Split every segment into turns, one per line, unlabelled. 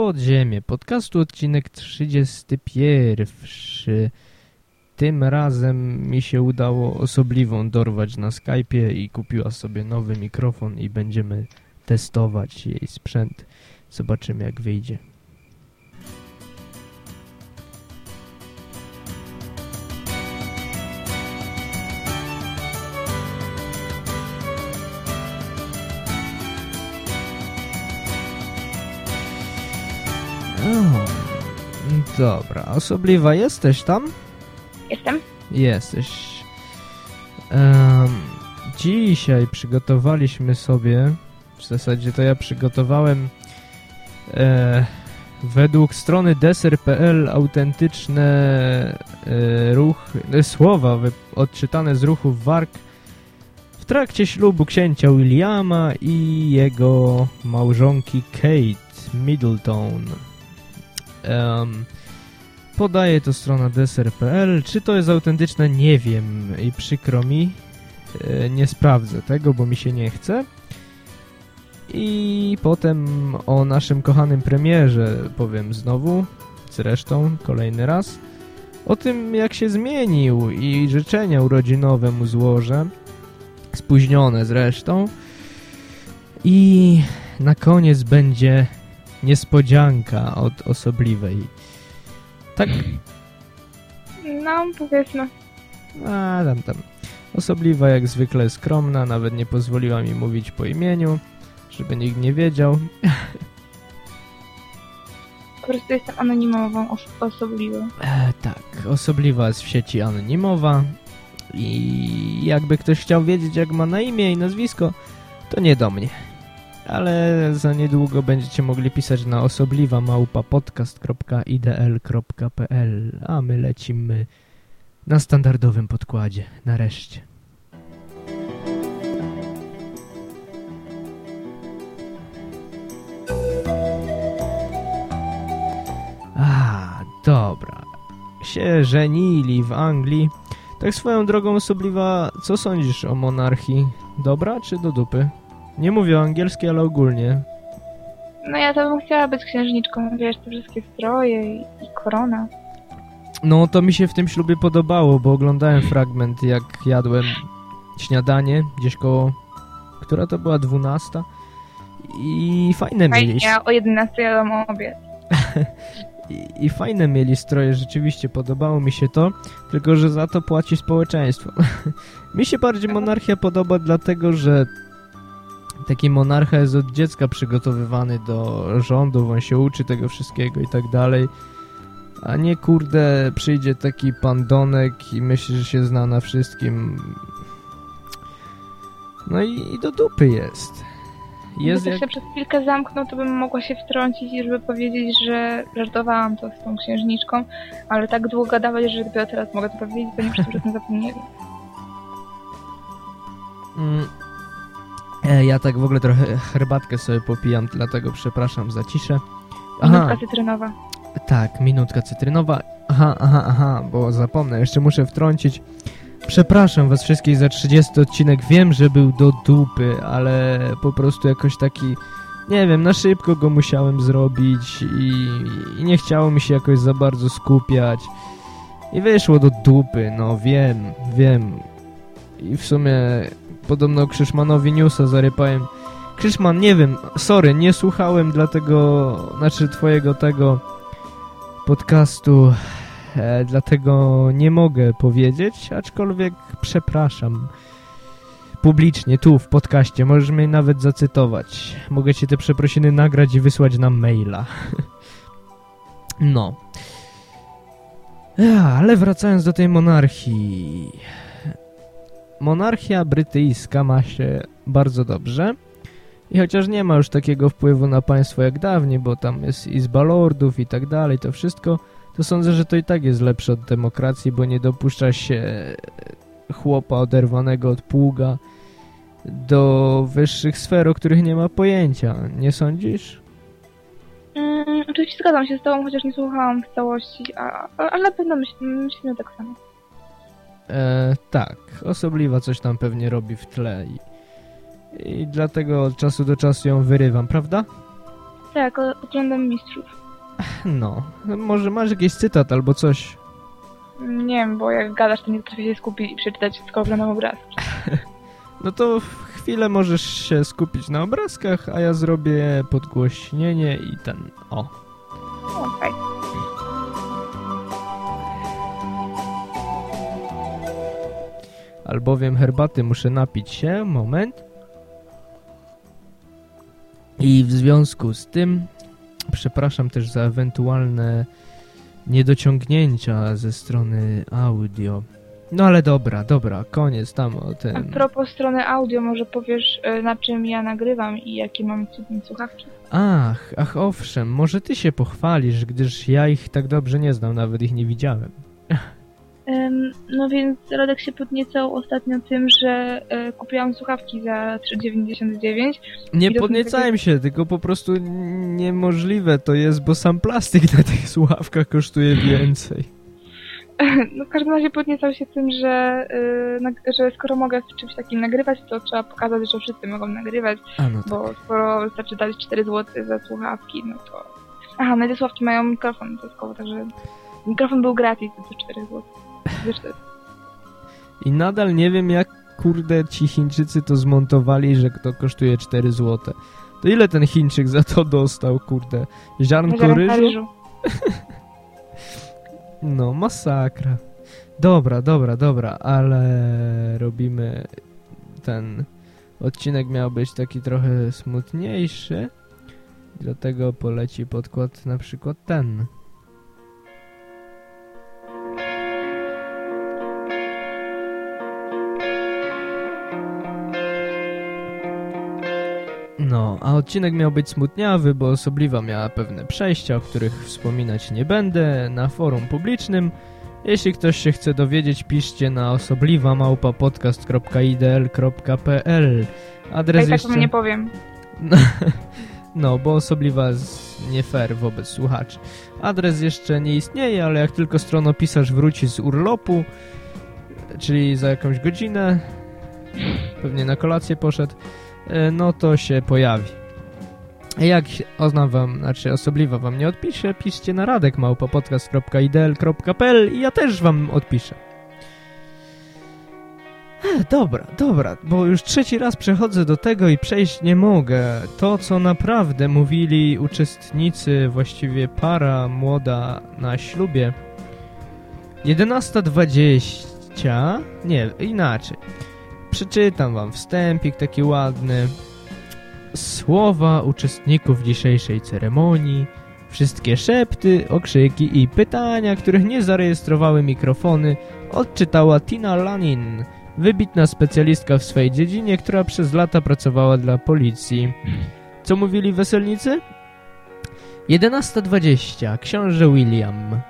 Podziemie podcastu, odcinek 31. Tym razem mi się udało osobliwą dorwać na Skype'ie i kupiła sobie nowy mikrofon i będziemy testować jej sprzęt. Zobaczymy jak wyjdzie. Dobra, osobliwa jesteś tam?
Jestem.
Jesteś. Em, dzisiaj przygotowaliśmy sobie, w zasadzie to ja przygotowałem e, według strony deser.pl autentyczne e, ruch, e, słowa odczytane z ruchów warg w trakcie ślubu księcia Williama i jego małżonki Kate Middleton. Em, Podaje to strona deser.pl. Czy to jest autentyczne? Nie wiem i przykro mi. E, Nie sprawdzę tego, bo mi się nie chce. I potem o naszym kochanym premierze powiem znowu, zresztą kolejny raz. O tym jak się zmienił i życzenia urodzinowe mu złożę. Spóźnione zresztą. I na koniec będzie niespodzianka od osobliwej. Tak,
No, powiedzmy.
a tam tam. Osobliwa jak zwykle skromna, nawet nie pozwoliła mi mówić po imieniu, żeby nikt nie wiedział.
Po prostu jestem anonimową os osobliwą.
E, tak, osobliwa jest w sieci anonimowa i jakby ktoś chciał wiedzieć jak ma na imię i nazwisko, to nie do mnie. Ale za niedługo będziecie mogli pisać na osobliwa małpa podcast.idl.pl a my lecimy na standardowym podkładzie, nareszcie. A, dobra. Się żenili w Anglii. Tak swoją drogą osobliwa, co sądzisz o monarchii? Dobra czy do dupy? Nie mówię o angielskiej, ale ogólnie.
No ja to bym chciała być księżniczką, wiesz, te wszystkie stroje i, i korona.
No to mi się w tym ślubie podobało, bo oglądałem fragment jak jadłem śniadanie gdzieś koło... Która to była? Dwunasta? I fajne
Fajnie,
mieli...
ja o 11 jadam obiad.
I, I fajne mieli stroje, rzeczywiście podobało mi się to, tylko że za to płaci społeczeństwo. mi się bardziej monarchia podoba dlatego, że taki monarcha jest od dziecka przygotowywany do rządów, on się uczy tego wszystkiego i tak dalej. A nie kurde, przyjdzie taki pandonek i myśli, że się zna na wszystkim. No i, i do dupy jest. Jest
Gdyby
jak...
się przez chwilkę zamknął, to bym mogła się wtrącić i żeby powiedzieć, że żartowałam to z tą księżniczką, ale tak długo gadawać, że dopiero teraz mogę to powiedzieć, to nie wszyscy o tym zapomnieli.
Mm. E, ja tak w ogóle trochę herbatkę sobie popijam, dlatego przepraszam za ciszę. Aha,
Minutka cytrynowa.
tak, minutka cytrynowa. Aha, aha, aha, bo zapomnę, jeszcze muszę wtrącić. Przepraszam was wszystkich za 30 odcinek. Wiem, że był do dupy, ale po prostu jakoś taki, nie wiem, na szybko go musiałem zrobić i, i nie chciało mi się jakoś za bardzo skupiać. I wyszło do dupy, no wiem, wiem. I w sumie podobno Krzyszmanowi newsa zarypałem. Krzyszman, nie wiem, sorry, nie słuchałem dlatego, znaczy twojego tego podcastu, e, dlatego nie mogę powiedzieć, aczkolwiek przepraszam. Publicznie, tu w podcaście, możesz mnie nawet zacytować. Mogę ci te przeprosiny nagrać i wysłać na maila. no. Ale wracając do tej monarchii. Monarchia brytyjska ma się bardzo dobrze. I chociaż nie ma już takiego wpływu na państwo jak dawniej, bo tam jest Izba Lordów i tak dalej, to wszystko, to sądzę, że to i tak jest lepsze od demokracji, bo nie dopuszcza się chłopa oderwanego od pługa do wyższych sfer, o których nie ma pojęcia. Nie sądzisz?
Mm, oczywiście zgadzam się z tobą, chociaż nie słuchałam w całości, a, a, ale na pewno myśl, myślimy tak samo.
E, tak, osobliwa coś tam pewnie robi w tle i, i dlatego od czasu do czasu ją wyrywam, prawda?
Tak, oglądam mistrzów.
No, może masz jakiś cytat albo coś.
Nie wiem, bo jak gadasz, to nie potrafię się skupić i przeczytać, tylko oglądam obrazki.
No to w chwilę możesz się skupić na obrazkach, a ja zrobię podgłośnienie i ten... O, albowiem herbaty muszę napić się, moment. I w związku z tym przepraszam też za ewentualne niedociągnięcia ze strony audio. No ale dobra, dobra, koniec tam o
A
tym.
propos strony audio, może powiesz, y, na czym ja nagrywam i jakie mam cudne słuchawki?
Ach, ach owszem, może ty się pochwalisz, gdyż ja ich tak dobrze nie znam, nawet ich nie widziałem.
No więc Radek się podniecał ostatnio tym, że y, kupiłam słuchawki za 3,99.
Nie
to
podniecałem się, tylko po prostu niemożliwe to jest, bo sam plastik na tych słuchawkach kosztuje więcej.
No w każdym razie podniecał się tym, że, nag- że skoro mogę w czymś takim nagrywać, to trzeba pokazać, że wszyscy mogą nagrywać,
no tak.
bo skoro wystarczy dać 4 zł za słuchawki, no to... Aha, no te słuchawki mają mikrofon dodatkowo, także mikrofon był gratis za 4 zł. 4.
I nadal nie wiem, jak kurde ci Chińczycy to zmontowali, że to kosztuje 4 zł. To ile ten Chińczyk za to dostał, kurde? Ziarnko ryżu. No, masakra. Dobra, dobra, dobra, ale robimy ten odcinek miał być taki trochę smutniejszy. Dlatego poleci podkład na przykład ten. Odcinek miał być smutniawy, bo osobliwa miała pewne przejścia, o których wspominać nie będę, na forum publicznym. Jeśli ktoś się chce dowiedzieć, piszcie na osobliwa małpa.podcast.idl.pl Adres
Ej, tak
jeszcze...
wam nie powiem.
No, bo osobliwa jest nie fair wobec słuchaczy. Adres jeszcze nie istnieje, ale jak tylko stronopisarz wróci z urlopu, czyli za jakąś godzinę, pewnie na kolację poszedł, e, no to się pojawi. Jak ona wam, znaczy osobliwa wam nie odpisze, piszcie na radekmałpopodcast.idl.pl i ja też wam odpiszę. E, Dobra, dobra, bo już trzeci raz przechodzę do tego i przejść nie mogę. To, co naprawdę mówili uczestnicy, właściwie para młoda na ślubie. 11.20, nie, inaczej. Przeczytam wam wstępik taki ładny. Słowa uczestników dzisiejszej ceremonii, wszystkie szepty, okrzyki i pytania, których nie zarejestrowały mikrofony, odczytała Tina Lanin, wybitna specjalistka w swojej dziedzinie, która przez lata pracowała dla policji. Co mówili weselnicy? 11.20. Książę William.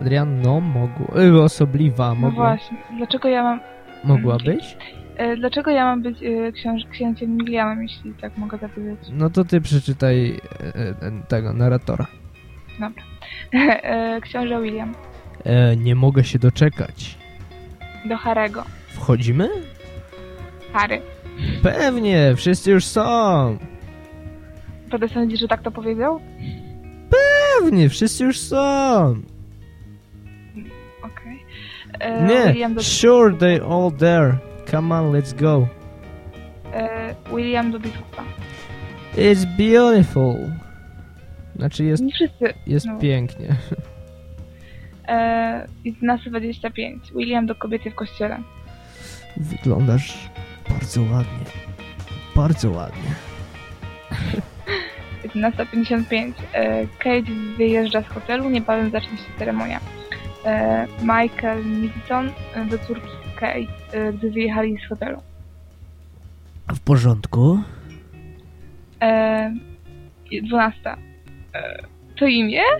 Adrian, no, mogło, y, osobliwa,
No
mogła,
właśnie, dlaczego ja mam...
mogła być?
E, dlaczego ja mam być e, książ księciem Williamem, jeśli tak mogę zapytać?
No to ty przeczytaj e, e, tego, narratora.
Dobra. e, książę William.
E, nie mogę się doczekać.
Do Harego.
Wchodzimy?
Harry.
Pewnie, wszyscy już są.
Prawda sądzisz, że tak to powiedział?
Pewnie, wszyscy już są.
Okej. E,
Nie,
William do,
sure they all there. Come on, let's go.
e, William do biskupa.
It's beautiful. Znaczy jest,
wszyscy.
jest
no.
pięknie.
E, 11.25. William do kobiety w kościele.
Wyglądasz bardzo ładnie. Bardzo ładnie.
11.55. E, Kate wyjeżdża z hotelu, niebawem zacznie się ceremonia. E, Michael Middleton do córki Kate, e, gdy wyjechali z hotelu.
W porządku.
E, 12. E, to imię?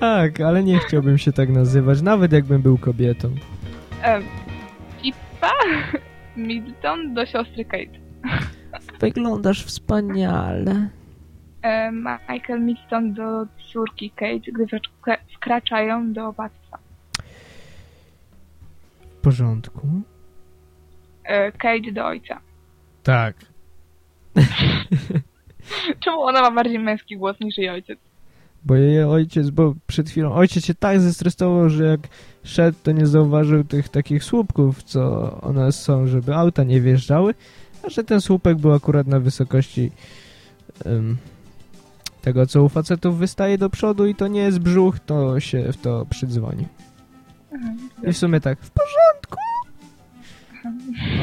Tak, ale nie chciałbym się tak nazywać, nawet jakbym był kobietą.
E, Pippa Middleton do siostry Kate.
Wyglądasz wspaniale.
E, Michael Middleton do córki Kate, gdy wkra- wkraczają do opactwa.
Porządku.
E, Kate do ojca.
Tak.
Czemu ona ma bardziej męski głos niż jej ojciec?
Bo jej ojciec, bo przed chwilą ojciec się tak zestresował, że jak szedł, to nie zauważył tych takich słupków, co one są, żeby auta nie wjeżdżały, a że ten słupek był akurat na wysokości em, tego, co u facetów wystaje do przodu i to nie jest brzuch, to się w to przydzwoni. I w sumie tak, w porządku.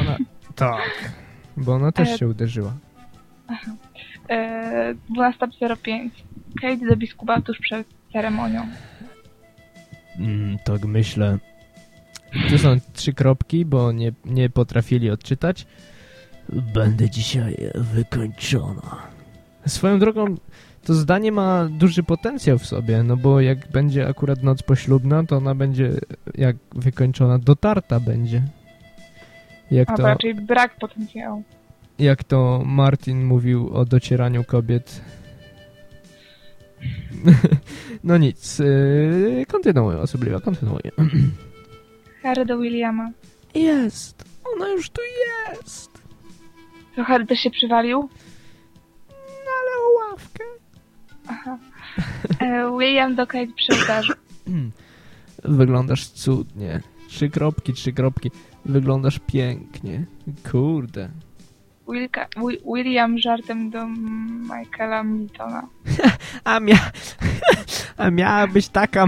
Ona, tak, bo ona też
E,
się uderzyła.
E, 12.05. Kate do biskupa tuż przed ceremonią.
Mm, tak myślę. Tu są trzy kropki, bo nie, nie potrafili odczytać. Będę dzisiaj wykończona. Swoją drogą, to zdanie ma duży potencjał w sobie, no bo jak będzie akurat noc poślubna, to ona będzie, jak wykończona, dotarta będzie. Jak
Albo
to,
raczej brak potencjału.
jak to Martin mówił o docieraniu kobiet. no nic, yy, kontynuuję, osobliwa, kontynuuję.
Harry do Williama.
Jest! Ona już tu jest!
To Harry też się przywalił? William do Kate przy ołtarzu.
Wyglądasz cudnie. Trzy kropki, trzy kropki. Wyglądasz pięknie. Kurde.
Wilka, Wi- William żartem do Michaela Miltona.
A, mia... A miała być taka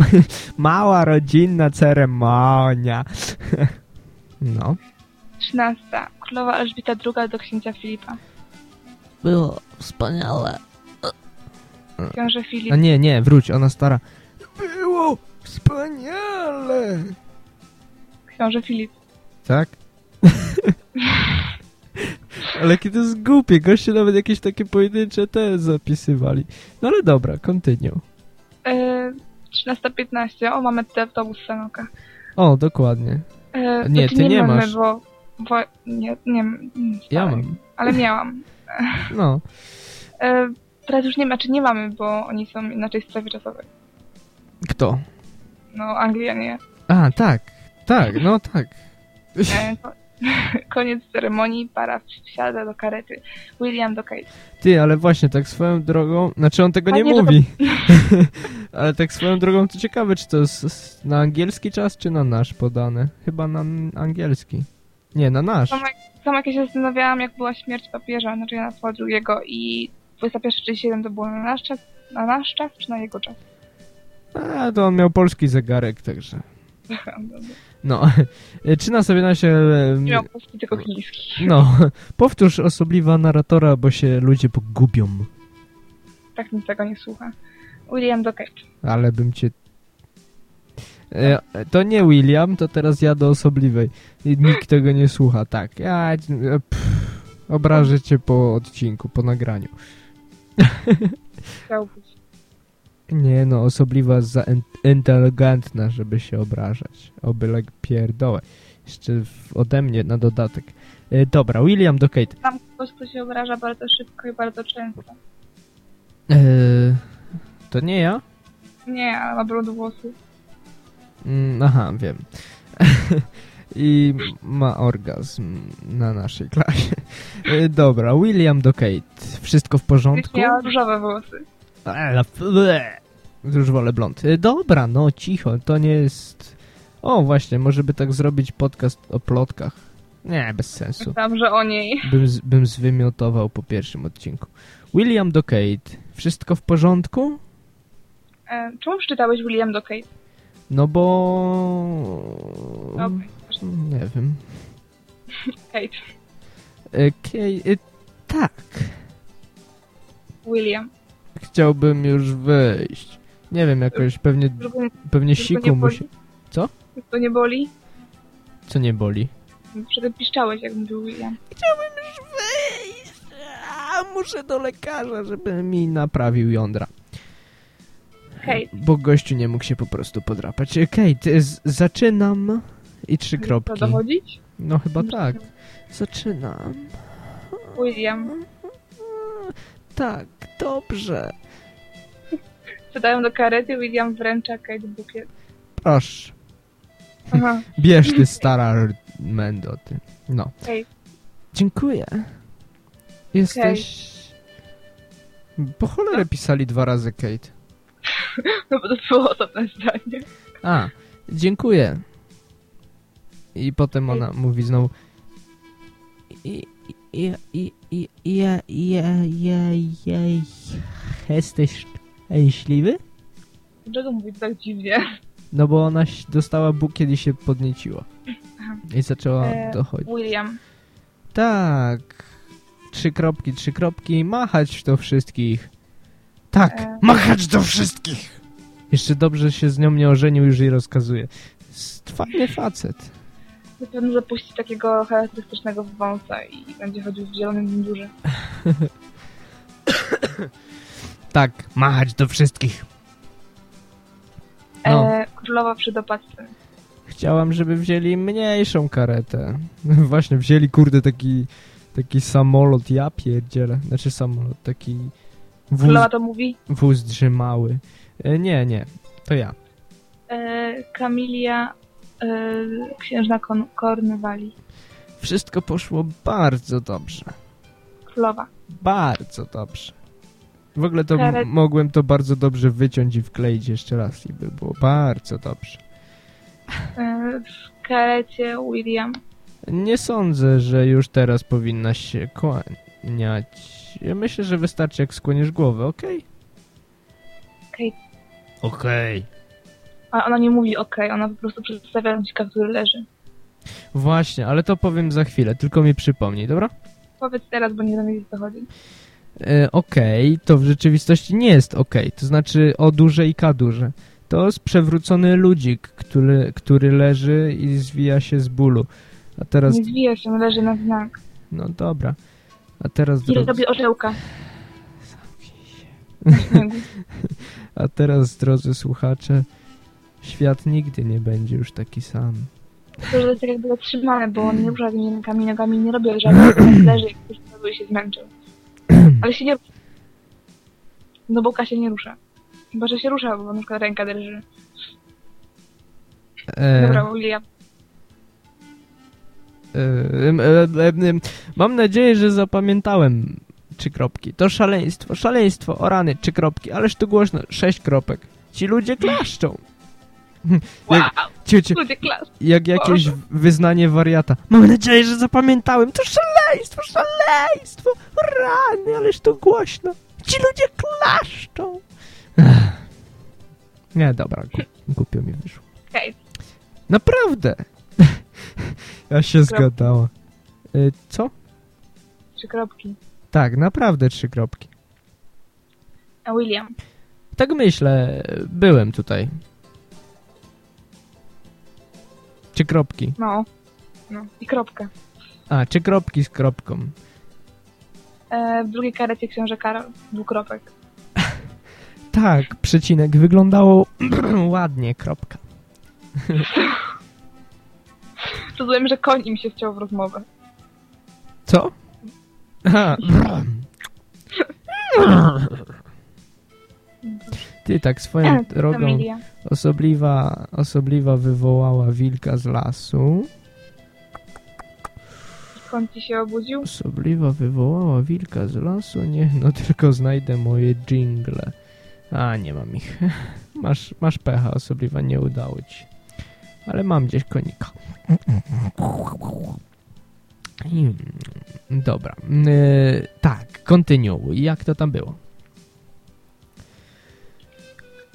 mała rodzinna ceremonia. No.
13. Królowa Elżbieta II do księcia Filipa.
Było wspaniałe.
Książę Filip.
A nie, nie, wróć, ona stara. Było wspaniale.
Książę Filip.
Tak? ale kiedy to jest głupie, goście nawet jakieś takie pojedyncze te zapisywali. No ale dobra, continue.
E, 13.15. O, mamy ten autobus w Sanokach.
O, dokładnie.
E,
Nie, ty nie
mamy,
masz.
Bo, bo nie, nie, nie
Ja
stale.
mam.
Ale miałam.
No.
E, teraz już nie ma, czy nie mamy, bo oni są inaczej w strefie czasowej.
Kto?
No, Anglianie.
A, tak. Tak, no tak.
E, ko- koniec ceremonii, para wsiada do karety. William do Kate.
Ty, ale właśnie, tak swoją drogą... Znaczy on tego
A
nie,
nie, to-
mówi. ale tak swoją drogą to ciekawe, czy to jest na angielski czas, czy na nasz podane. Chyba na angielski. Nie, na nasz.
Sama, sama jak ja się zastanawiałam, jak była śmierć papieża, znaczy Jana Pawła II i 21.37 to było na nasz czas, na nasz czas, czy na jego czas?
A, to on miał polski zegarek, także... No. Czy na sobie nasie...
Nie miał polski, tylko chiński.
No, powtórz osobliwa narratora, bo się ludzie pogubią.
Tak nic tego nie słucha. William do Kate.
Ale bym cię... E, to nie William, to teraz ja do osobliwej. I Nikt tego nie słucha, tak. Ja... e, Pff, obrażę cię po odcinku, po nagraniu.
Chciał być.
Nie no, osobliwa za in- inteligentna, żeby się obrażać. Obyle pierdołę. Jeszcze w, ode mnie na dodatek. E, dobra, William do Kate.
Tam ktoś, kto się obraża bardzo szybko i bardzo często.
E, to nie ja?
Nie, ale ma blond włosy.
Mm, aha, wiem. I ma orgazm na naszej klasie. E, Dobra, William do Kate. Wszystko w porządku?
Miała różowe włosy.
Ble. Już wolę blond. E, Dobra, no cicho, to nie jest... O, właśnie, może by tak zrobić podcast o plotkach. Nie, bez sensu.
Myślałam, że o niej.
Bym, z- bym zwymiotował po pierwszym odcinku. William do Kate. Wszystko w porządku?
E, czemu przeczytałeś William do Kate?
No bo...
Okej,
Nie wiem.
Kate.
Kate, tak.
William.
Chciałbym już wyjść. Nie wiem, jakoś pewnie, pewnie siku musi...
żeby to nie boli?
Co nie boli?
Przedtem piszczałeś, jak mówił William.
Chciałbym już wyjść. A, muszę do lekarza, żeby mi naprawił jądra.
Kate.
Bo gościu nie mógł się po prostu podrapać. E, Kate, zaczynam. I trzy kropki.
dochodzić?
No chyba tak. Zaczynam.
William.
Tak, dobrze.
Wsiadają do karety, William wręcza Kate bukiet.
Proszę.
Aha.
Bierz ty stara mendo, ty. No.
Kate.
Dziękuję. Jesteś... Po cholerę pisali dwa razy Kate.
No bo to było osobne zdanie.
A, dziękuję. I potem ona mówi znowu i, i, i, i, ja, ja, ja, ja, jesteś szczęśliwy?
Dlaczego mówić tak dziwnie?
No bo ona dostała Bóg, kiedy się podnieciła. I zaczęła
E,
dochodzić.
William.
Tak. Trzy kropki, trzy kropki, machać do wszystkich. Tak,
E.
machać do wszystkich! Jeszcze dobrze się z nią nie ożenił, już jej rozkazuje. Fajny facet.
Na pewno zapuści takiego charakterystycznego wąsa i będzie chodził w zielonym mundurze.
Tak, machać do wszystkich. No.
E, królowa przy dopadce.
Chciałam, żeby wzięli mniejszą karetę. Właśnie, wzięli kurde taki taki samolot, ja pierdzielę. Znaczy samolot, taki wóz,
Królowa to mówi.
wóz drzymały. E, Nie, nie, to ja.
E, Kamilia, księżna Kon- Kornwali.
Wszystko poszło bardzo dobrze.
Królowa.
Bardzo dobrze. W ogóle to
Karet-
mogłem to bardzo dobrze wyciąć i wkleić jeszcze raz i by było bardzo dobrze.
E, w karecie William.
Nie sądzę, że już teraz powinnaś się kłaniać. Ja myślę, że wystarczy jak skłoniesz głowę, okej?
Okej.
Okej.
A ona nie mówi ok, ona po prostu przedstawia ludzika, który leży.
Właśnie, ale to powiem za chwilę, tylko mi przypomnij, dobra?
Powiedz teraz, bo nie wiem, o co chodzi.
E, okej, to w rzeczywistości nie jest okej, to znaczy o duże i k duże. To jest przewrócony ludzik, który, który leży i zwija się z bólu. A teraz...
Nie zwija się, leży na znak.
No dobra. A teraz,
I robi orzełka śniegu.
a teraz, drodzy słuchacze, świat nigdy nie będzie już taki sam.
To, że jest tak jakby zatrzymane, bo on nie rusza tymi rękami, nogami, nie robi żadnych leży, jak ktoś próbuje się zmęczył. Ale się nie rusza. Do boka się nie rusza. Chyba, że się rusza, bo na przykład ręka drży.
E,
Dobra, William.
e, e, em, mam nadzieję, że zapamiętałem trzy kropki. To szaleństwo, szaleństwo, o rany, trzy kropki, ależ tu głośno, sześć kropek. Ci ludzie klaszczą.
Wow!
Ciu, ciu,
klas.
jak jakieś
Boże.
wyznanie wariata. Mam nadzieję, że zapamiętałem. To szaleństwo, szaleństwo. Rany, ależ to głośno. Ci ludzie klaszczą. Nie, dobra, głupio mi wyszło. Naprawdę. ja się
Kropki.
zgadała. Y, co?
trzy kropki.
Tak, naprawdę trzy kropki.
A William.
Tak myślę, byłem tutaj. Trzy kropki.
No. No. I kropka.
A, trzy kropki z kropką.
E, w drugiej karecie książę Karol. Dwukropek.
Tak, przecinek wyglądało ładnie, kropka.
Rozumiem, że koń im się wciął w rozmowę.
Co? Aha. Ty tak swoją drogą
Emilia.
osobliwa, osobliwa wywołała wilka z lasu.
Skąd ci się obudził?
Osobliwa wywołała wilka z lasu? Nie, no tylko znajdę moje jingle. A, nie mam ich. Masz, masz pecha, osobliwa, nie udało ci. Ale mam gdzieś konika. Hmm, Dobra. Yy, tak, kontynuuj. Jak to tam było?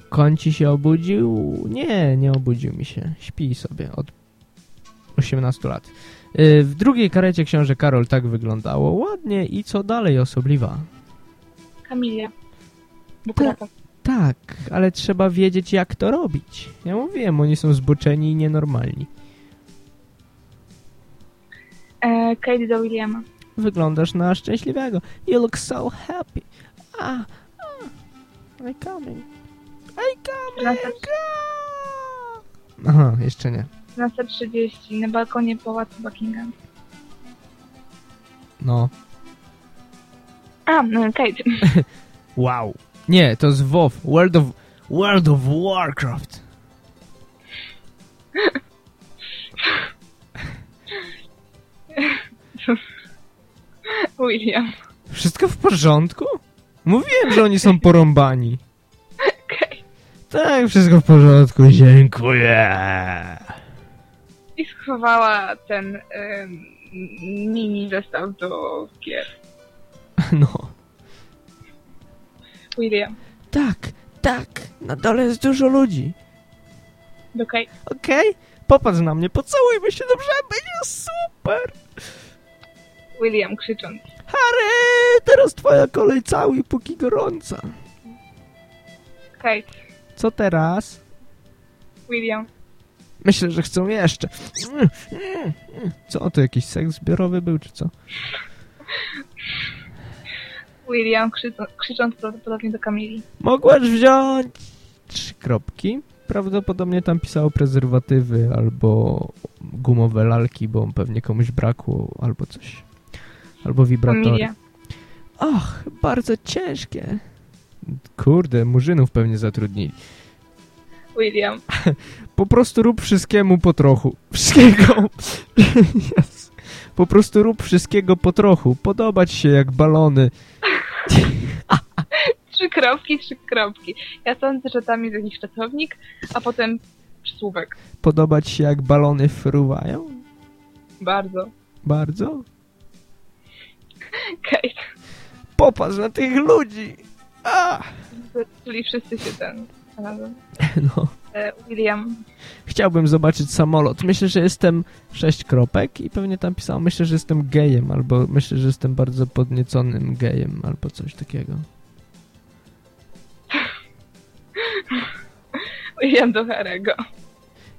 Koń ci się obudził? Nie, nie obudził mi się. Śpi sobie od 18 lat. Yy, w drugiej karecie książę Karol tak wyglądało. Ładnie i co dalej osobliwa?
Kamilia. Dwukropek.
Tak, ale trzeba wiedzieć jak to robić. Ja mówiłem, oni są zboczeni i nienormalni.
E, Kate do Williama.
Wyglądasz na szczęśliwego. You look so happy. Ah, ah. I coming. I coming. Ah. Aha, jeszcze nie.
13.30 na balkonie pałacu Buckingham.
No.
A, no, Kate.
Wow. Nie, to z WoW. World of, World of Warcraft.
William.
Wszystko w porządku? Mówiłem, że oni są porąbani. Tak, wszystko w porządku, dziękuję.
I schowała ten mini zestaw do gier.
No.
William.
Tak, tak, na dole jest dużo ludzi.
Okej.
Okej? Popatrz na mnie, pocałujmy się, dobrze? Będzie super!
William krzycząc.
Harry, teraz twoja kolej cały, póki gorąca.
Kate.
Co teraz?
William.
Myślę, że chcą jeszcze. Co, to jakiś seks zbiorowy był, czy co?
William krzycząc, krzycząc prawdopodobnie do Kamili.
Mogłaś wziąć trzy kropki. Prawdopodobnie tam pisało prezerwatywy albo gumowe lalki, bo pewnie komuś brakło albo coś. Albo wibratory.
Kamilia.
Och, bardzo ciężkie. Kurde, murzynów pewnie zatrudnili.
William.
Po prostu rób wszystkiemu po trochu. Wszystkiego. Yes. Po prostu rób wszystkiego po trochu. Podobać się jak balony.
Trzy kropki, trzy kropki. Ja sądzę, że tam jest jakiś czasownik, a potem przysłówek.
Podobać się jak balony fruwają?
Bardzo.
Bardzo?
Kate.
Popatrz na tych ludzi!
Czyli wszyscy się ten...
No.
E, William.
Chciałbym zobaczyć samolot. Myślę, że jestem sześć kropek i pewnie tam pisało, myślę, że jestem gejem, albo myślę, że jestem bardzo podnieconym gejem, albo coś takiego.
William do Harego.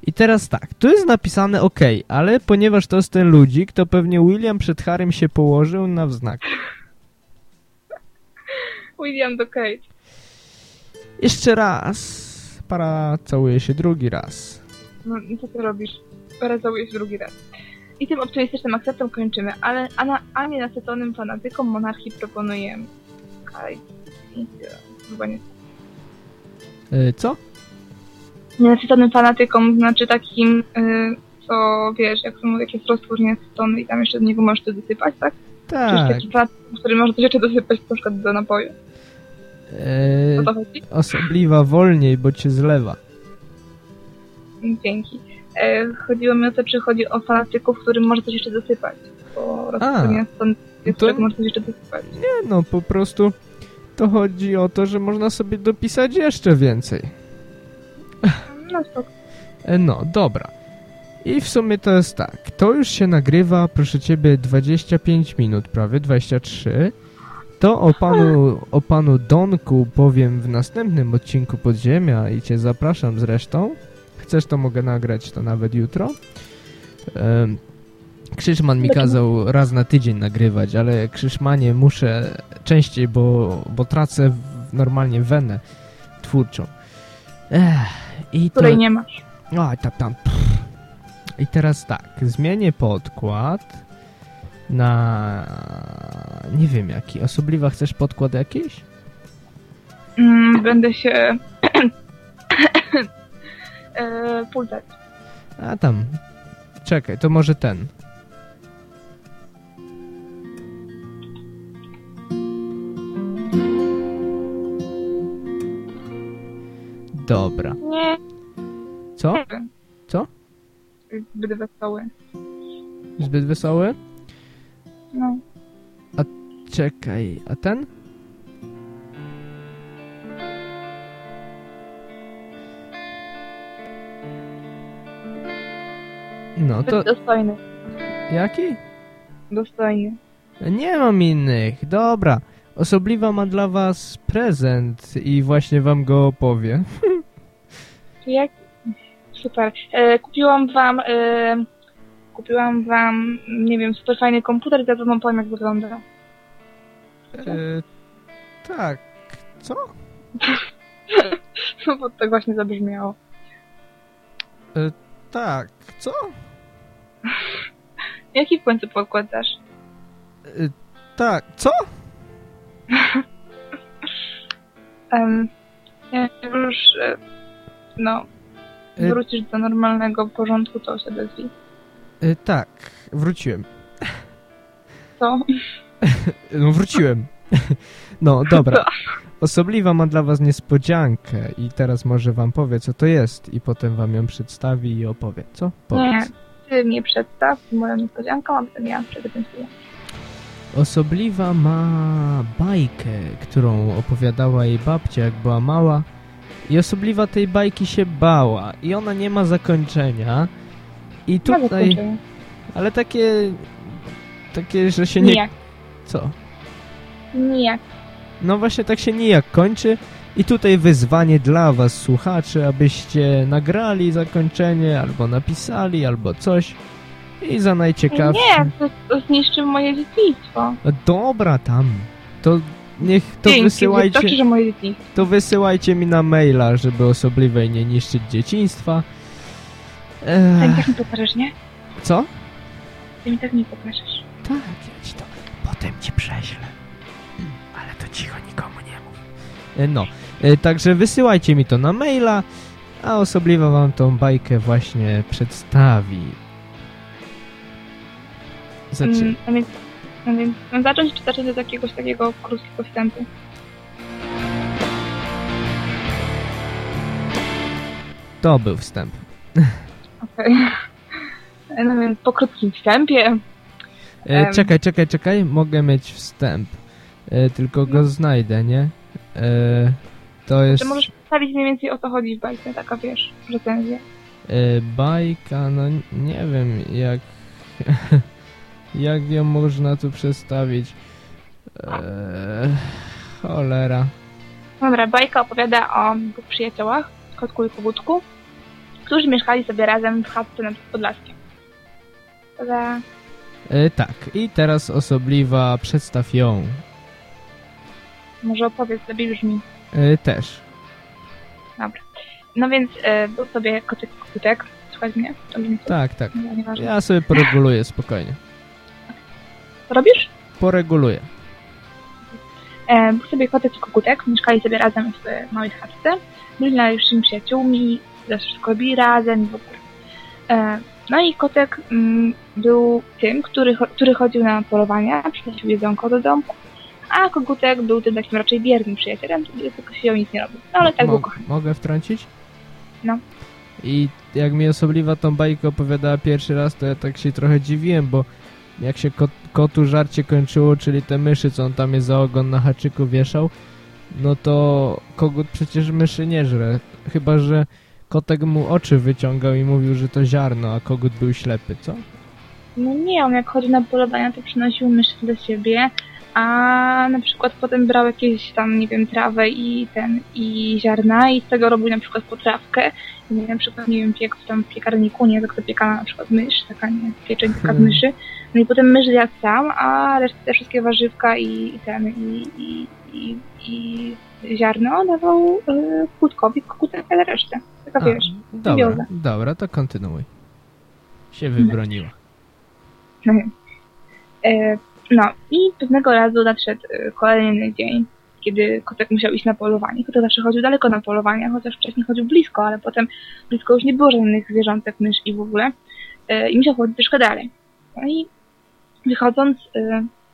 I teraz tak, tu jest napisane OK, ale ponieważ to jest ten ludzik, to pewnie William przed Harrym się położył na wznak.
William do Kate.
Jeszcze raz. Para całuje się drugi raz.
No, co ty robisz? Rezołuję się drugi raz. I tym optymistycznym akcentem kończymy, ale a, na, a nie nasyconym fanatykom monarchii proponuję... Kaj... i tyle. Chyba nie.
Yy, co?
Nienasyconym fanatykom, znaczy takim, y, co wiesz, jak są jakieś roztwór nienasycony i tam jeszcze do niego możesz to dosypać, tak?
Tak.
taki fanatyk, który może coś jeszcze dosypać, na przykład do napoju. Chodzi?
osobliwa wolniej, bo cię zlewa.
Dzięki. E, chodziło mi o to, czy chodzi o fanatyków, którym może coś jeszcze dosypać. Bo nienasycony,
to-
może coś jeszcze dosypać.
Nie no, po prostu to chodzi o to, że można sobie dopisać jeszcze więcej.
No spoko.
E, No, dobra. I w sumie to jest tak. To już się nagrywa, proszę ciebie, 25 minut, prawie 23. To o panu, o panu Donku powiem w następnym odcinku Podziemia i cię zapraszam zresztą. Chcesz, to mogę nagrać to nawet jutro. Em, Krzyżman mi kazał raz na tydzień nagrywać, ale Krzyżmanie muszę częściej, bo, bo tracę normalnie wenę twórczą. Ech, i to,
Której nie masz.
o, tam, tam. I teraz tak, zmienię podkład na... nie wiem jaki. Osobliwa chcesz podkład jakiś?
Mm, będę się e, pultać.
A tam. Czekaj, to może ten. Dobra.
Nie.
Co? Co?
Zbyt wesoły.
Zbyt wesoły?
No.
Czekaj, a ten? No to
dostojny.
jaki?
Dostojny.
Nie mam innych. Dobra. Osobliwa ma dla was prezent i właśnie wam go opowie.
Jak? Super. E, kupiłam wam e, kupiłam wam, nie wiem, super fajny komputer i zaraz wam powiem jak wygląda.
E, tak. Co?
No bo tak właśnie zabrzmiało.
Tak. Co?
Jaki w końcu podkład dasz?
E, tak. Co?
Um, jak już e, no
E,
wrócisz do normalnego porządku, to się odezwij.
E, tak. Wróciłem.
Co?
No wróciłem. No, dobra. Osobliwa ma dla was niespodziankę i teraz może wam powie, co to jest i potem wam ją przedstawi i opowie. Co? Powiedz.
Ty mnie przedstaw moją niespodzianką, a potem ja przedstawię.
Osobliwa ma bajkę, którą opowiadała jej babcia, jak była mała. I osobliwa tej bajki się bała. I ona nie ma zakończenia. I tutaj... Ale takie... Takie, że się nie...
Nijak.
Co?
Nijak.
No właśnie tak się nijak kończy. I tutaj wyzwanie dla was, słuchacze, abyście nagrali zakończenie, albo napisali, albo coś. I za najciekawsze...
Nie, to, to zniszczy moje dzieciństwo.
No Dobra tam. To niech to
Dzięki,
wysyłajcie,
dzieciństwo.
to wysyłajcie mi na maila, żeby osobliwej nie niszczyć dzieciństwa.
Ty mi tak nie pokażesz, nie?
co?
Ty mi tak nie pokażesz.
Tak, ja ci to potem ci prześlę. Ale to cicho nikomu nie mów. E, No, e, także wysyłajcie mi to na maila, a osobliwa wam tą bajkę właśnie przedstawi. Zaczy...
Mm, a więc, a więc mam zacząć, czy zacząć od jakiegoś takiego krótkiego wstępu?
To był wstęp.
No więc po krótkim wstępie
E, czekaj, czekaj, czekaj, mogę mieć wstęp. E, tylko go znajdę, nie? E, to jest
Czy możesz przedstawić mniej więcej o co chodzi w bajce, taka wiesz, recenzja.
e, bajka, no nie wiem jak jak ją można tu przedstawić. E, cholera.
Dobra, bajka opowiada o dwóch przyjaciołach, Kotku i Kogutku, którzy mieszkali sobie razem w chatce nad Podlaskiem. Tada.
E, tak, i teraz osobliwa przedstaw ją.
Może opowiedz, lepiej brzmi.
E, też.
Dobra. No więc e, był sobie kotek Kogutek, słuchaj mnie,
Tak, tak.
nie, nieważne.
Ja sobie poreguluję spokojnie.
Co robisz?
Poreguluję.
E, był sobie kotek i kogutek, mieszkali sobie razem w małej chatce, byli najlepszymi przyjaciółmi, zawsze wszystko robili razem w ogóle. E, no i kotek mm, był tym, który, który chodził na polowania, przynosił jedzonko do domu, a kogutek był tym takim raczej biernym przyjacielem, który tylko się o nic nie robił. No ale tak był
Mo-
kochany.
mogę wtrącić?
No.
I jak mi osobliwa tą bajkę opowiadała pierwszy raz, to ja tak się trochę dziwiłem, bo jak się kot, kotu żarcie kończyło, czyli te myszy, co on tam je za ogon na haczyku wieszał, no to kogut przecież myszy nie żre. Chyba, że kotek mu oczy wyciągał i mówił, że to ziarno, a kogut był ślepy, co?
No nie, on jak chodził na polowania, to przynosił myszy do siebie, a na przykład potem brał jakieś tam, nie wiem, trawę i ten, i ziarna i z tego robił na przykład potrawkę. I na przykład, nie wiem, piekł w tam piekarniku, nie, tak zapiekana na przykład mysz, taka, nie, pieczeń taka z
Hmm.
myszy. No i potem mysz jadł sam, a resztę te wszystkie warzywka i, i ten, i, i, i, i ziarno dawał y, kutkowi, kutek, ale resztę. Taka
A,
wiesz.
dobra, dobra, to kontynuuj. Się wybroniła.
E, No i pewnego razu nadszedł e, kolejny dzień, kiedy kotek musiał iść na polowanie. Kotek zawsze chodził daleko na polowania, chociaż wcześniej chodził blisko, ale potem blisko już nie było żadnych zwierzątek, mysz i w ogóle. E, I musiał chodzić troszkę dalej. No i wychodząc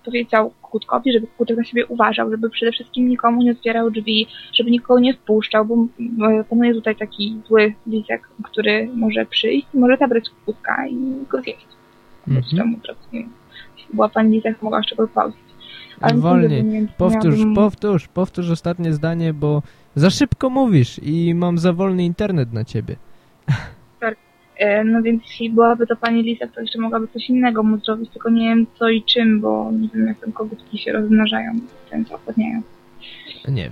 powiedział kutkowi, żeby kutek na siebie uważał, żeby przede wszystkim nikomu nie otwierał drzwi, żeby nikogo nie wpuszczał, bo panuje tutaj taki zły lisek, który może przyjść i może zabrać kutka i go zjeść.
Mhm.
Jeśli była pani Lisa, mogła z czego pauzić.
Wolniej. Powtórz, powtórz, powtórz ostatnie zdanie, bo za szybko mówisz i mam za wolny internet na ciebie.
E, No więc jeśli byłaby to pani Lisa, to jeszcze mogłaby coś innego móc zrobić, tylko nie wiem co i czym, bo nie wiem jak tam kogutki się rozmnażają, ten co opłodniają.
Nie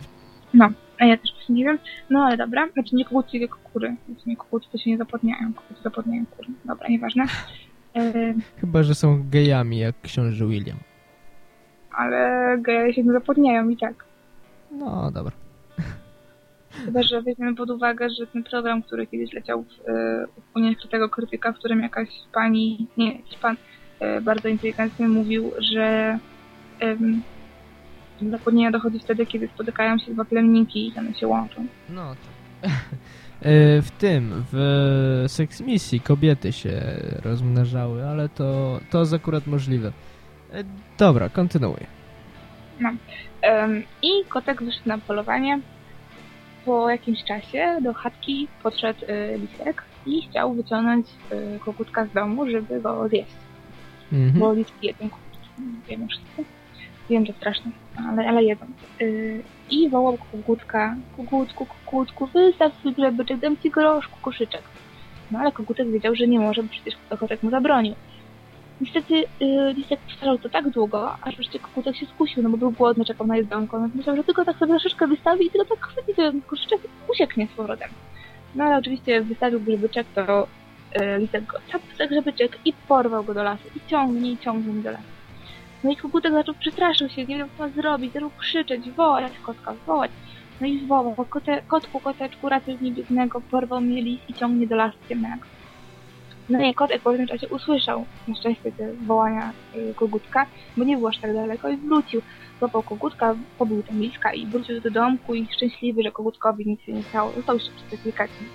wiem.
A ja też właśnie nie wiem. No ale dobra, znaczy nie kogutki, tylko kury. Znaczy nie kogutki to się nie zapłodniają, koguty zapłodniają kury. Dobra, nieważne. E,
Chyba, że są gejami, jak książę William.
ale geje się nie zapłodniają i tak.
No, dobra.
Chyba, że weźmiemy pod uwagę, że ten program, który kiedyś leciał w e, u niektórych krytyka, w którym jakaś pani, nie, jakiś pan e, bardzo inteligentny mówił, że em, do zapłodnienia dochodzi wtedy, kiedy spotykają się dwa plemniki i one się łączą.
No, tak. E, W tym, w Sex Misji kobiety się rozmnażały, ale to, to jest akurat możliwe. E, Dobra, kontynuuję.
No. Em, I kotek wyszedł na polowanie. Po jakimś czasie do chatki podszedł y, lisek i chciał wyciągnąć y, kogutka z domu, żeby go zjeść.
Mhm.
Bo liski jedzą kogutki. Wiemy wszyscy. Wiem, że straszne, ale, ale jedzą. Y, I wołał kogutka, kogutku, kogutku, wystaw swój grzebyczek, dam ci groszku, koszyczek. No ale kogutek wiedział, że nie może, bo przecież kotek mu zabronił. Niestety y, lisek powtarzał to tak długo, aż wreszcie kogutek się skusił, no bo był głodny, czekał na jedzonko. No myślał, że tylko tak sobie troszeczkę wystawi i tylko tak chwyci ten koszyczek i ucieknie z powrotem. No ale oczywiście wystawił grzebyczek, to y, lisek go capił za grzebyczek i porwał go do lasu. I ciągnie, i ciągnie do lasu. No i kogutek zaczął, przestraszył się, nie wiem co zrobić, zaczął krzyczeć, wołać kotka, wołać. No i zwołał, kotku, koteczku, ratuj mnie biednego, porwał mnie i ciągnie do lasu ciemnego. No i kotek po pewnym czasie usłyszał na szczęście te wołania y, kogutka, bo nie było aż tak daleko i wrócił. Złapał kogutka, pobił tam liska i wrócił do domku i szczęśliwy, że kogutkowi nic się nie stało. Został jeszcze kilka dni.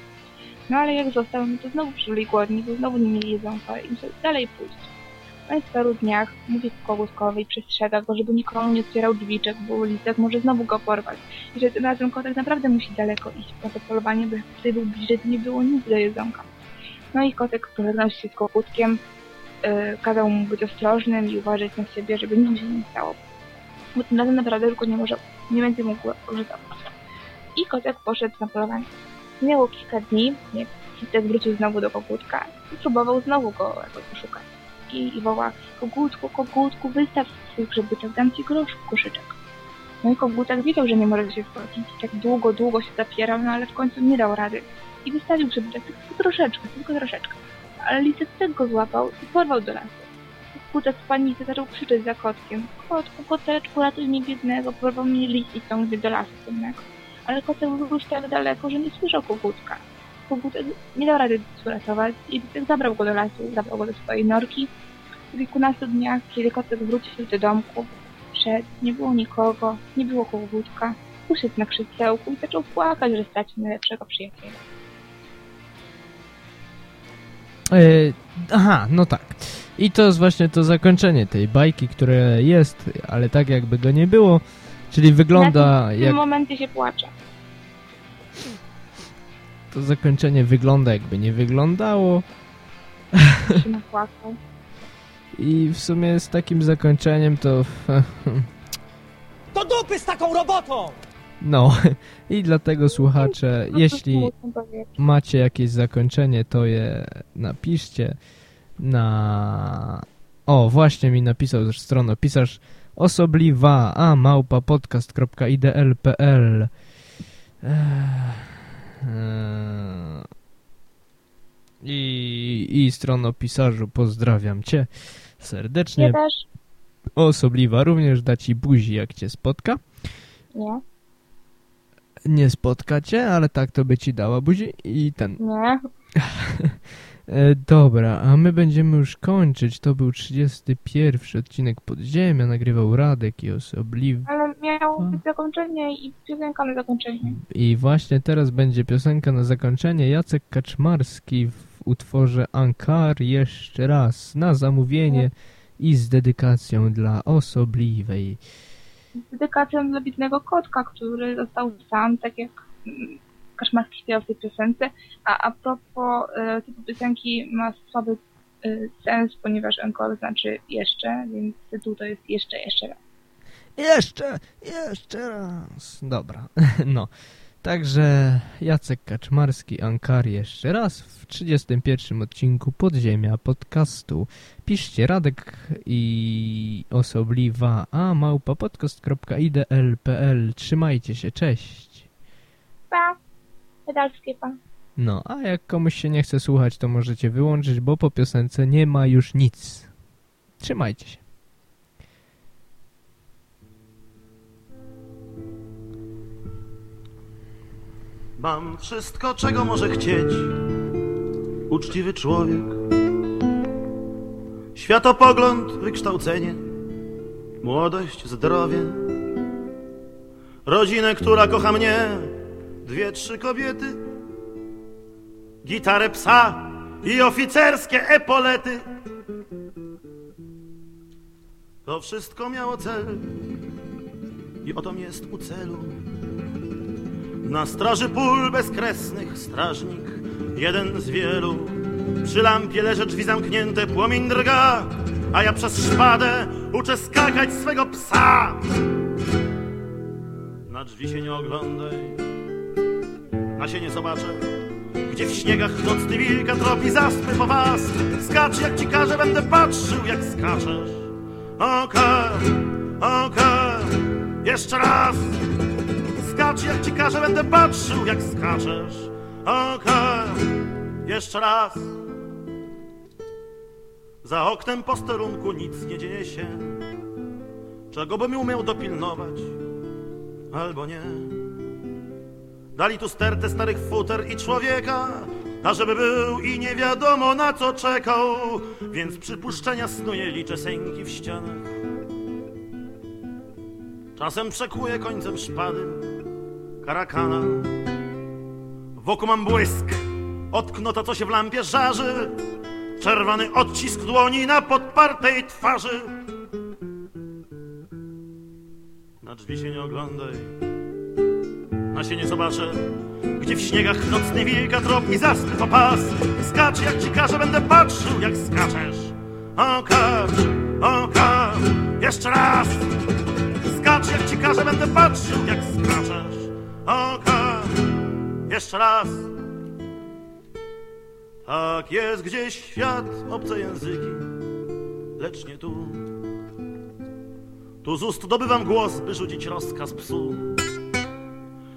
No ale jak został, no to znowu przybyli głodni, bo znowu nie mieli jedzonka i musiał dalej pójść. No i w paru dniach mówi kogutkowi, przestrzega go, żeby nikomu nie otwierał drzwiczek, bo lisek może znowu go porwać. I że tym razem kotek naprawdę musi daleko iść po to polowanie, bo jak tutaj był bliżej, nie było nic do jedzonka. No i kotek pożegnał się z kogutkiem, yy, kazał mu być ostrożnym i uważać na siebie, żeby nic mu się nie stało. Bo tym razem naprawdę tylko nie może, nie będzie mógł używać. I kotek poszedł na polowanie. Minęło kilka dni, jak Lisek wrócił znowu do kogutka i próbował znowu go jakoś poszukać. I, i woła, kogutku, kogutku, wystaw swój grzebyczek, dam ci grosz koszyczek. No i kogutek wiedział, że nie może się zgodzić. Tak długo, długo się zapierał, no ale w końcu nie dał rady. I wystawił grzebyczek tylko troszeczkę, tylko troszeczkę. Ale lisek tak go złapał i porwał do lasu. Kogutek w panice zaczął krzyczeć za kotkiem. Kotku, koteczku, ratuj mnie biednego, porwał mnie lis i ciągnie do lasu ciemnego. Ale kotek był już tak daleko, że nie słyszał kogutka. Kogutek nie dał rady uratować i lisek zabrał go do lasu, zabrał go do swojej norki. Po kilkunastu dniach, kiedy kotek wrócił do domku, szedł, nie było nikogo, nie było kogutka. Usiadł na krzesełku i zaczął płakać, że stracił najlepszego przyjaciela.
E, aha, no tak. I to jest właśnie to zakończenie tej bajki, które jest, ale tak jakby go nie było. Czyli wygląda
W tym
jak...
momencie się płacze.
To zakończenie wygląda jakby nie wyglądało.
Się.
I w sumie z takim zakończeniem to...
Do dupy z taką robotą!
No. I dlatego słuchacze, jeśli macie jakieś zakończenie, to je napiszcie na... O, właśnie mi napisał też stronopisarz osobliwa a małpa podcast.idl.pl Eee, I, I stronopisarzu pozdrawiam cię serdecznie.
Nie też?
Osobliwa również da ci buzi jak cię spotka.
Nie,
Nie spotka cię, ale tak to by ci dała buzi i ten.
nie.
E, dobra, a my będziemy już kończyć. To był 31 odcinek Podziemia. Nagrywał Radek i Osobliwy.
Ale miało
A.
być zakończenie i piosenka na zakończenie.
I właśnie teraz będzie piosenka na zakończenie. Jacek Kaczmarski w utworze Ankar jeszcze raz na zamówienie i z dedykacją dla Osobliwej.
Z dedykacją dla biednego kotka, który został sam, tak jak mm, Kaszmarski śpiewał w tej piosence. A a propos e, typu piosenki ma słaby e, sens, ponieważ encore znaczy jeszcze, więc tytuł to jest jeszcze, jeszcze raz.
Jeszcze, jeszcze raz. Dobra, no. Także Jacek Kaczmarski, Ankar jeszcze raz w 31 odcinku Podziemia podcastu. Piszcie Radek i osobliwa a małpa podcast.idl.pl Trzymajcie się, cześć.
Pa! Pedalskie pa.
No, a jak komuś się nie chce słuchać, to możecie wyłączyć, bo po piosence nie ma już nic. Trzymajcie się.
Mam wszystko, czego może chcieć uczciwy człowiek. Światopogląd, wykształcenie, młodość, zdrowie. Rodzinę, która kocha mnie, dwie, trzy kobiety, gitarę psa i oficerskie epolety. To wszystko miało cel i oto jest u celu. Na straży pól bezkresnych strażnik, jeden z wielu. Przy lampie leży drzwi zamknięte, płomień drga, a ja przez szpadę uczę skakać swego psa. Na drzwi się nie oglądaj, na się nie zobaczę, gdzie w śniegach nocny wilka tropi zaspy po was. Skacz jak ci każę, będę patrzył jak skaczesz. Oka, oka, jeszcze raz. Skacz jak ci każę, będę patrzył jak skaczesz. Oka, jeszcze raz. Za oknem posterunku nic nie dzieje się. Czego bym umiał dopilnować, albo nie. Dali tu stertę starych futer i człowieka, a żeby był i nie wiadomo na co czekał, więc przypuszczenia snuje liczę sęki w ścianach. Czasem przekuję końcem szpady karakana. Wokół mam błysk od knota, co się w lampie żarzy, czerwony odcisk dłoni na podpartej twarzy. Na drzwi się nie oglądaj na się nie zobaczę. Gdzie w śniegach nocny wilka trop i zaspy po pas. Skacz jak ci każę, będę patrzył jak skaczesz. Oka, oka, jeszcze raz. Skacz jak ci każę, będę patrzył jak skaczesz Oka, jeszcze raz. Tak jest gdzieś świat, obce języki. Lecz nie tu. Tu z ust dobywam głos, by rzucić rozkaz psu.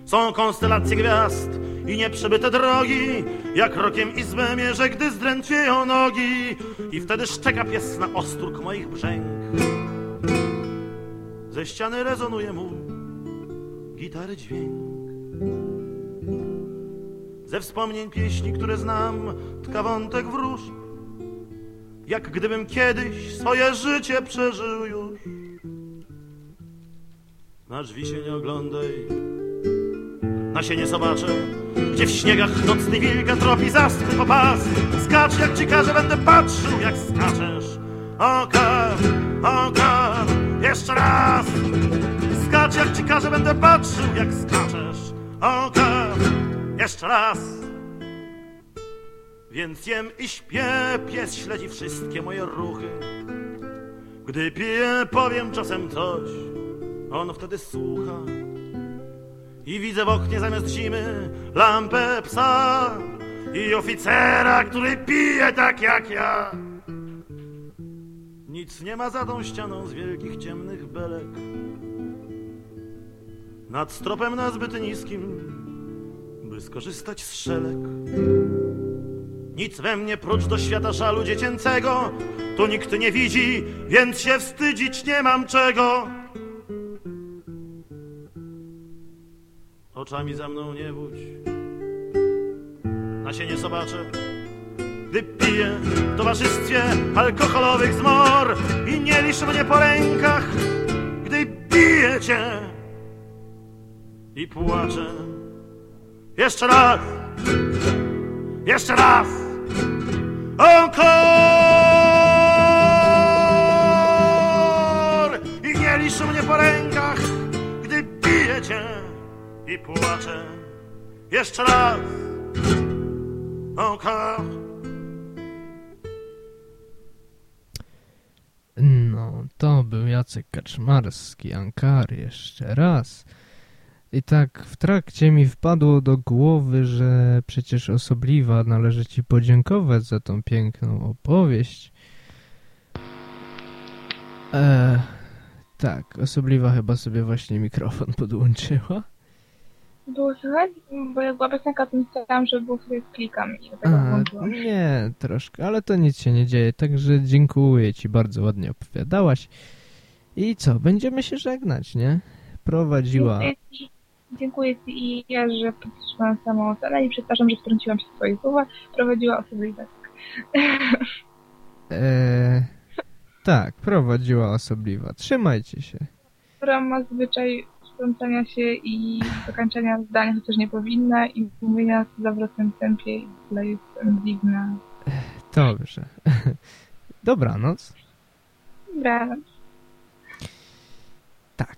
Są konstelacje gwiazd i nieprzebyte drogi, jak rokiem izbę mierzę, gdy zdrętwieją nogi. I wtedy szczeka pies na ostróg moich brzęk. Ze ściany rezonuje mu gitary dźwięk. Ze wspomnień pieśni, które znam, tka wątek wróż, jak gdybym kiedyś swoje życie przeżył już. Na drzwi się nie oglądaj, na się nie zobaczę. Gdzie w śniegach nocny wilka tropi zaspy po pas. Skacz jak ci każę, będę patrzył jak skaczesz. Oka, oka, jeszcze raz. Skacz jak ci każę, będę patrzył jak skaczesz Oka, jeszcze raz. Więc jem i śpię, pies śledzi wszystkie moje ruchy. Gdy piję, powiem czasem coś. On wtedy słucha. I widzę w oknie zamiast zimy lampę psa i oficera, który pije tak jak ja. Nic nie ma za tą ścianą z wielkich ciemnych belek. Nad stropem nazbyt niskim, by skorzystać z szelek. Nic we mnie prócz do świata żalu dziecięcego, tu nikt nie widzi, więc się wstydzić nie mam czego. Oczami za mną nie budź, na się nie zobaczę, gdy piję w towarzystwie alkoholowych zmor i nie licz mnie po rękach, gdy piję cię i płaczę. Jeszcze raz, jeszcze raz, encore i nie licz mnie po rękach, gdy piję cię i płaczę jeszcze raz. Oka.
No, to był Jacek Kaczmarski, Ankar jeszcze raz. I tak w trakcie mi wpadło do głowy, że przecież osobliwa należy ci podziękować za tą piękną opowieść. Eee, tak, osobliwa chyba sobie właśnie mikrofon podłączyła.
Było słychać? Bo jak była piosenka, to myślałam, że było sobie klikam i dlatego
A, nie, troszkę, ale to nic się nie dzieje, także dziękuję ci, bardzo ładnie opowiadałaś. I co, będziemy się żegnać, nie? Prowadziła...
Dziękuję ci, i ja, że podtrzymałam samą ocenę i przepraszam, że wtrąciłam się w twoje słowa. Prowadziła osobliwa.
Eee, tak, prowadziła osobliwa. Trzymajcie się.
Która ma zwyczaj wtrącania się i dokończenia zdania, chociaż nie powinna i mówienia w zawrotnym tempie i w ogóle jest dziwna.
Dobrze. Dobranoc.
Dobra,
Tak.